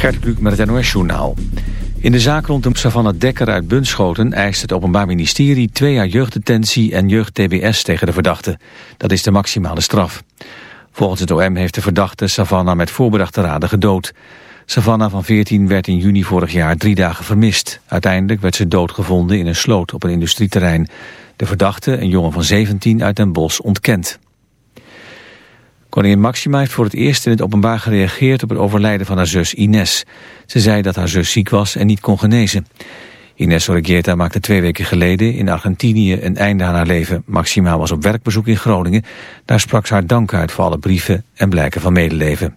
Gert Kluk met het NOS Journaal. In de zaak rond de Savannah Dekker uit Bunschoten eist het Openbaar Ministerie twee jaar jeugddetentie en jeugd-TBS tegen de verdachte. Dat is de maximale straf. Volgens het OM heeft de verdachte Savannah met voorbedachte raden gedood. Savannah van 14 werd in juni vorig jaar drie dagen vermist. Uiteindelijk werd ze doodgevonden in een sloot op een industrieterrein. De verdachte, een jongen van 17 uit Den Bosch, ontkent. Koningin Maxima heeft voor het eerst in het openbaar gereageerd op het overlijden van haar zus Ines. Ze zei dat haar zus ziek was en niet kon genezen. Ines Orregieta maakte twee weken geleden in Argentinië een einde aan haar leven. Maxima was op werkbezoek in Groningen. Daar sprak ze haar dank uit voor alle brieven en blijken van medeleven.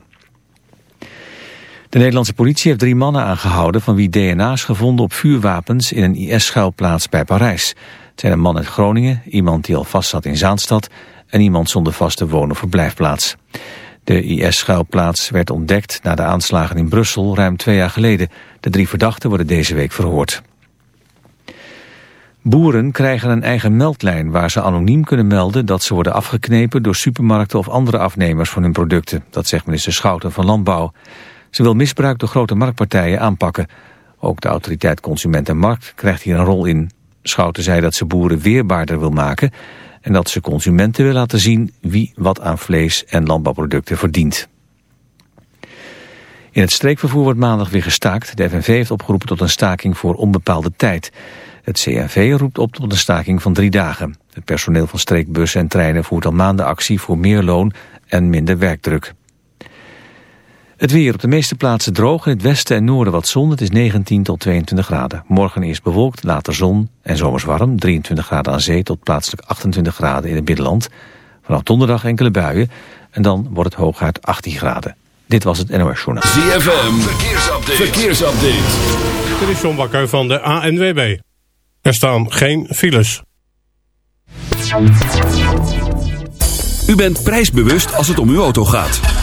De Nederlandse politie heeft drie mannen aangehouden... van wie DNA's gevonden op vuurwapens in een IS-schuilplaats bij Parijs. Het zijn een man uit Groningen, iemand die al vast zat in Zaanstad en iemand zonder vaste woon- of verblijfplaats. De IS-schuilplaats werd ontdekt na de aanslagen in Brussel ruim twee jaar geleden. De drie verdachten worden deze week verhoord. Boeren krijgen een eigen meldlijn waar ze anoniem kunnen melden dat ze worden afgeknepen door supermarkten of andere afnemers van hun producten. Dat zegt minister Schouten van Landbouw. Ze wil misbruik door grote marktpartijen aanpakken. Ook de autoriteit Consument en Markt krijgt hier een rol in. Schouten zei dat ze boeren weerbaarder wil maken en dat ze consumenten wil laten zien wie wat aan vlees en landbouwproducten verdient. In het streekvervoer wordt maandag weer gestaakt. De FNV heeft opgeroepen tot een staking voor onbepaalde tijd. Het CNV roept op tot een staking van drie dagen. Het personeel van streekbussen en treinen voert al maanden actie voor meer loon en minder werkdruk. Het weer op de meeste plaatsen droog. In het westen en noorden wat zon. Het is 19 tot 22 graden. Morgen eerst bewolkt, later zon en zomers warm. 23 graden aan zee tot plaatselijk 28 graden in het binnenland. Vanaf donderdag enkele buien. En dan wordt het hooguit 18 graden. Dit was het NOS Journaal. ZFM, verkeersupdate. verkeersupdate. Dit is John Bakker van de ANWB. Er staan geen files. U bent prijsbewust als het om uw auto gaat.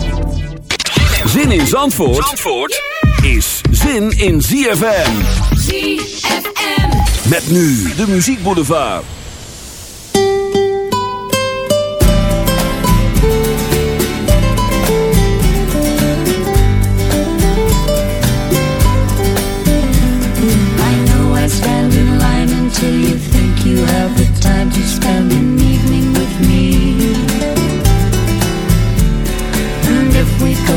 Zin in Zandvoort, Zandvoort is zin in ZFM. ZFM. Met nu de muziekboulevard. I know I stand in line until you think you have the time to spend an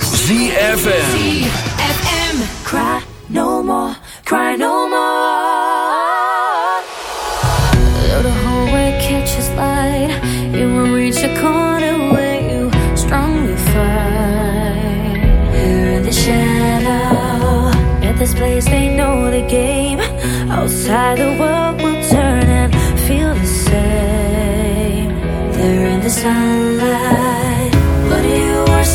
ZFM. FM. Cry no more, cry no more. Though the hallway catches light, it will reach a corner where you strongly fight. Here in the shadow, at this place they know the game. Outside the world will turn and feel the same. They're in the sunlight, you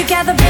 you got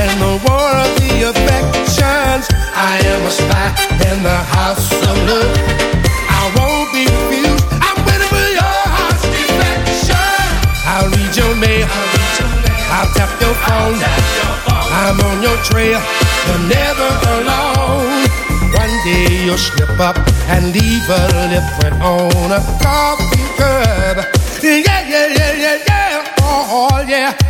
in the war of the affections. I am a spy in the house of love. I won't be refused. I'm waiting for your heart's. I'll read your mail. I'll tap your phone. I'm on your trail. You're never alone. One day you'll slip up and leave a lip on a coffee cup. Yeah, yeah, yeah, yeah, yeah. Oh, oh yeah.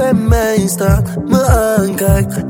bij mij staat, me aankijkt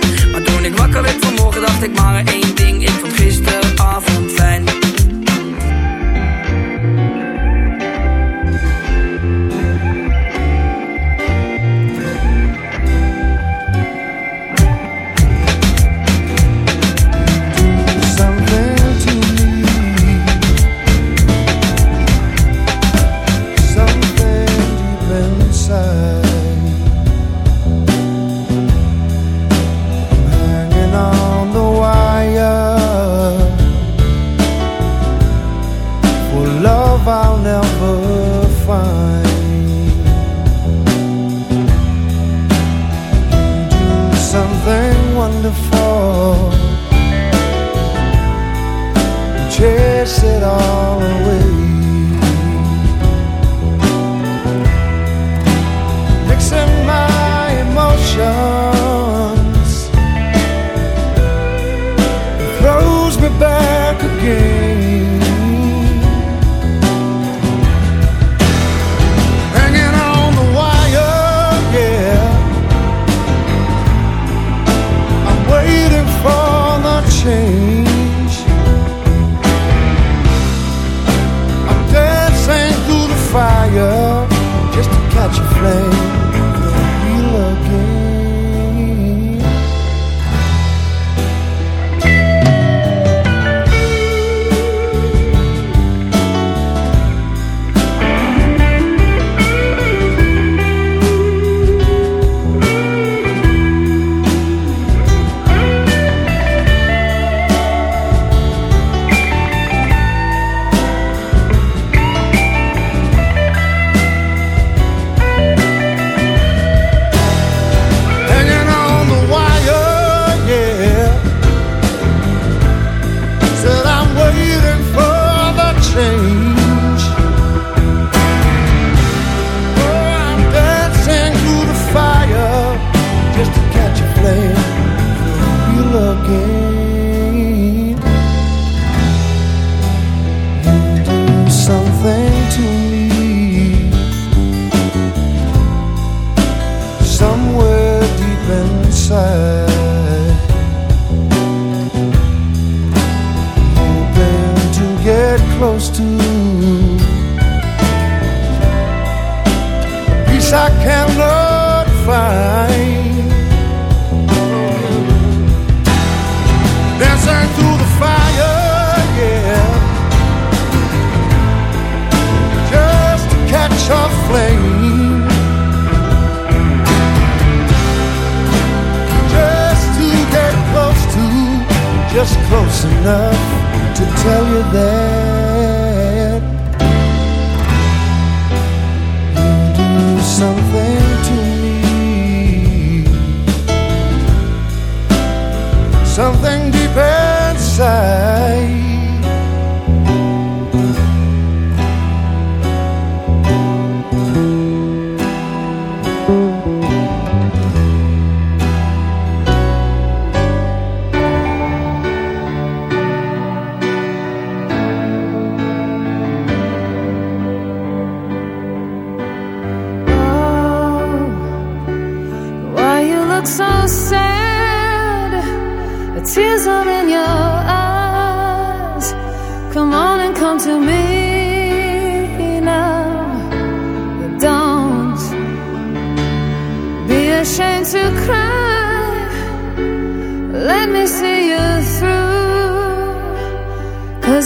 Ik maar één ding.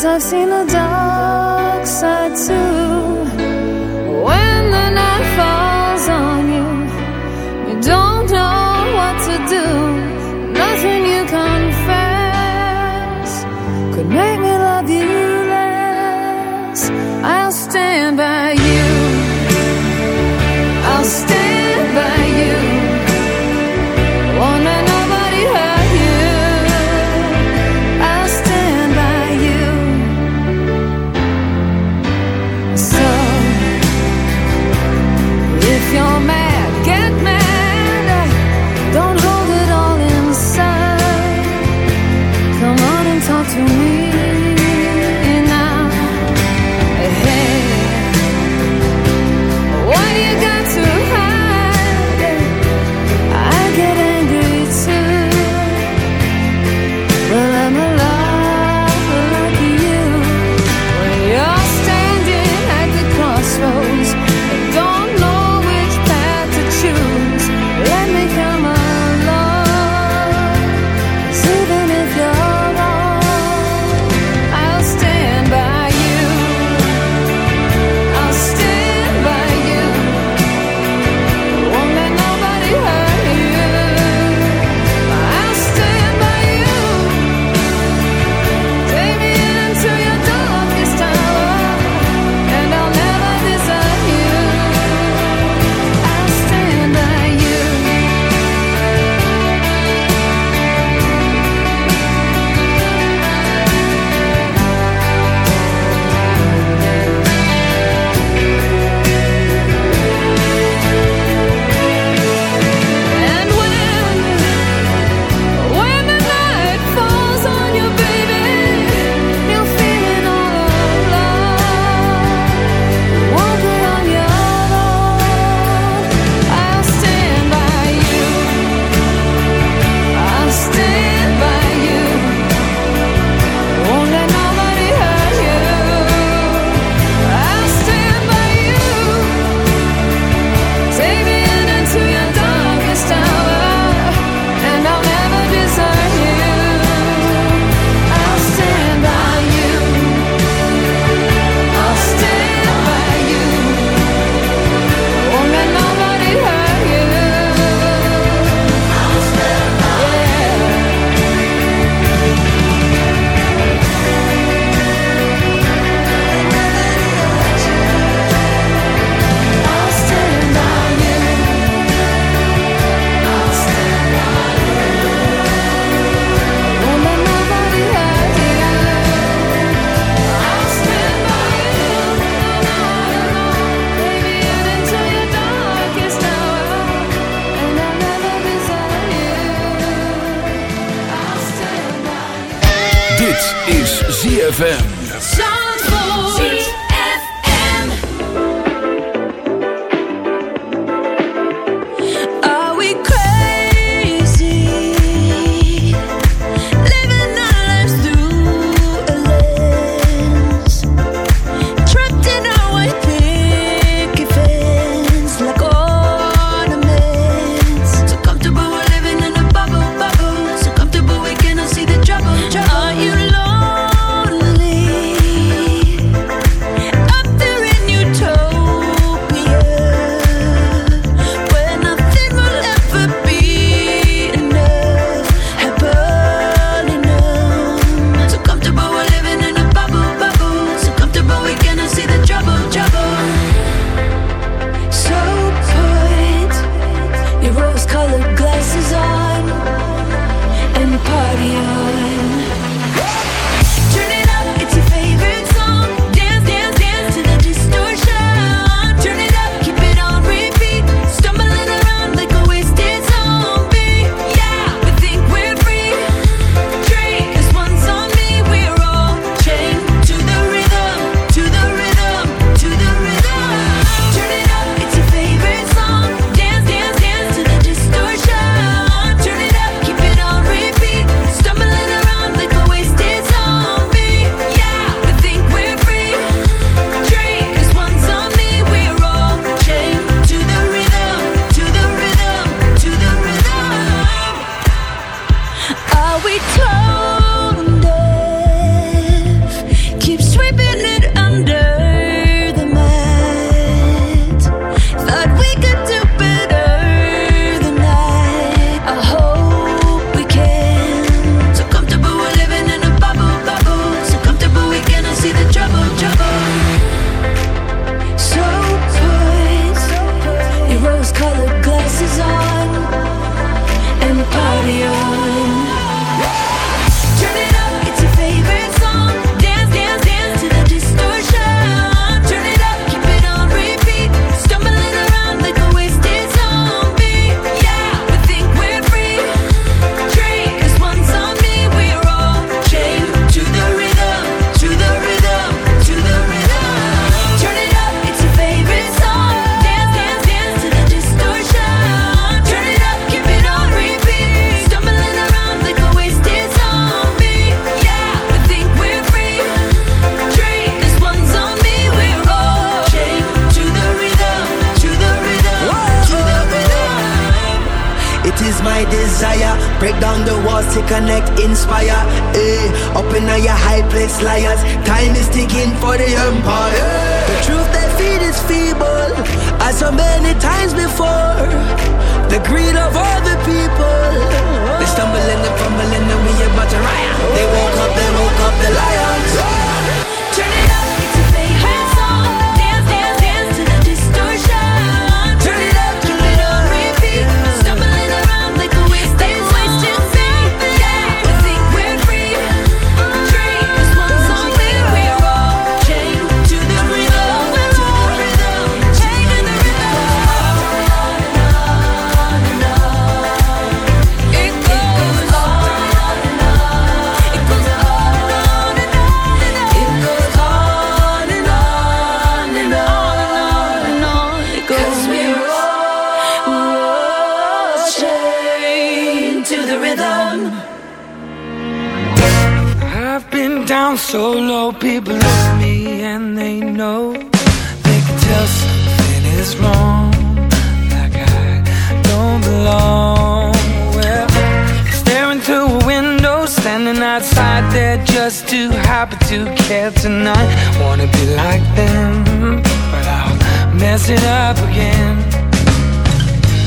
I've seen the dark side too. wrong, like I don't belong. Staring through a window, standing outside, they're just too happy to care tonight. Wanna be like them, but I'll mess it up again.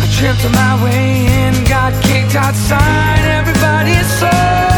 I tripped on my way in, got kicked outside, everybody saw.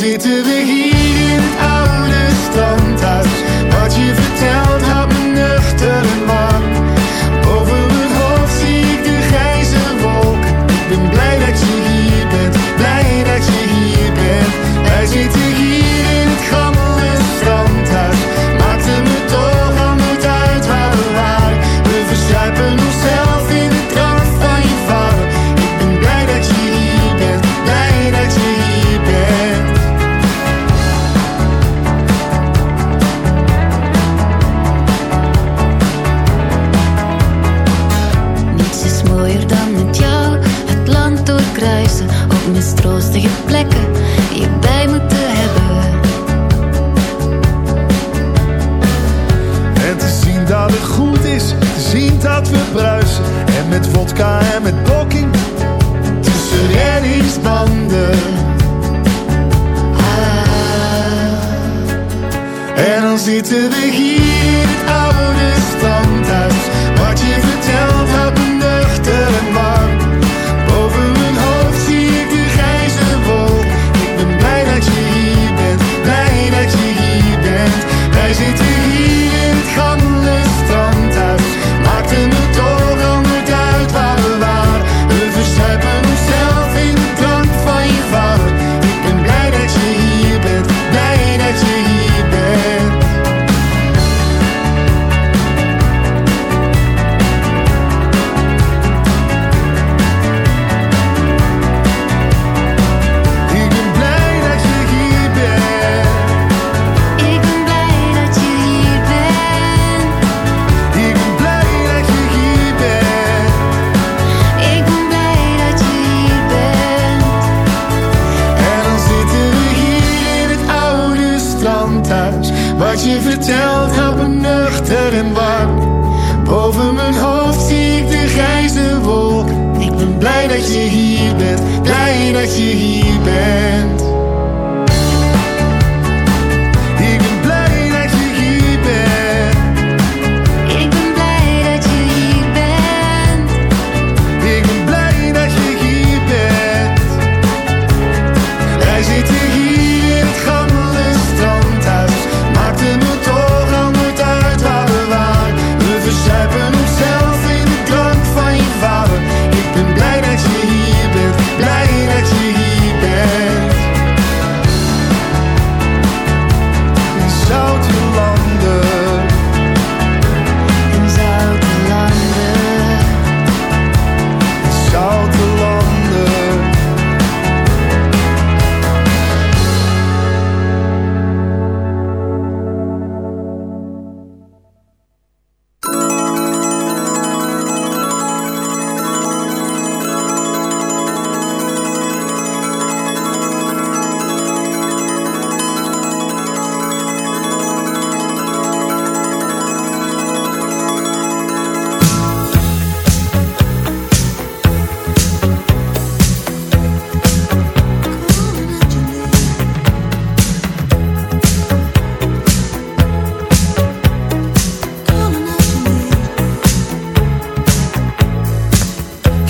See to be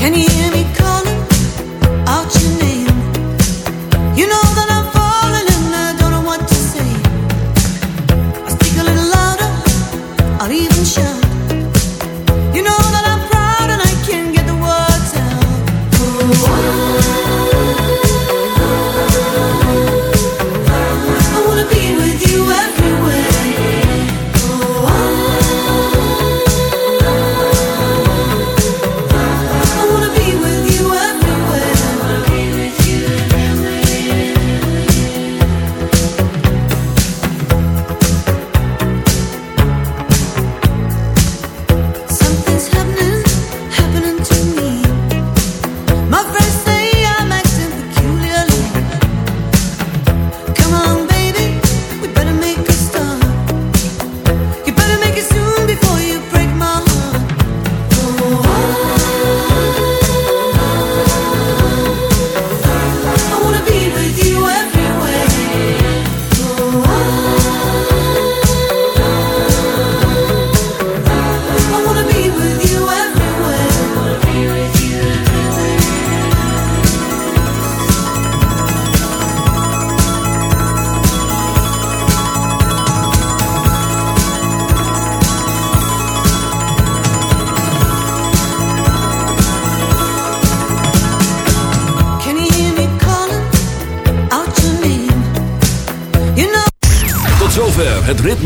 Can you hear me?